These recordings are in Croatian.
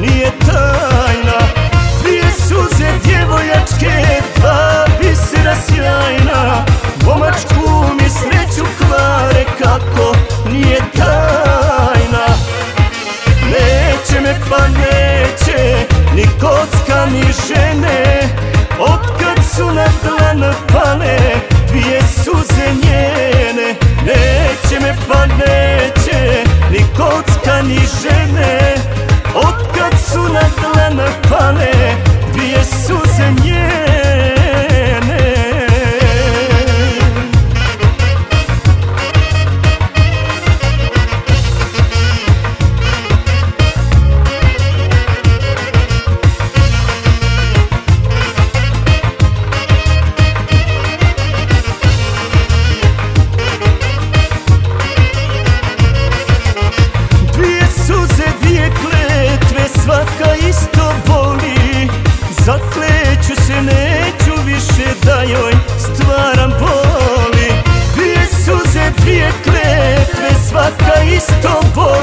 nije tajna Dvije suze djevojačke, dva bisera sjajna. Momačku mi sreću kvare kako nije tajna. Neće me pa neće, ni kocka ni žene. Otkad su na dlan pale, dvije suze njene. Neće me pa neće, ni kocka ni žene Istanbul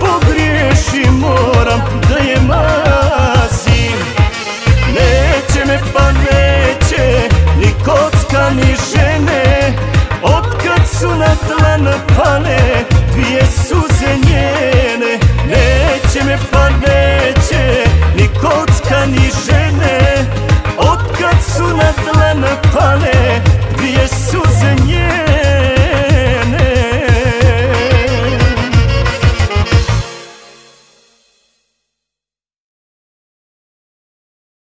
pogriješim moram da je manje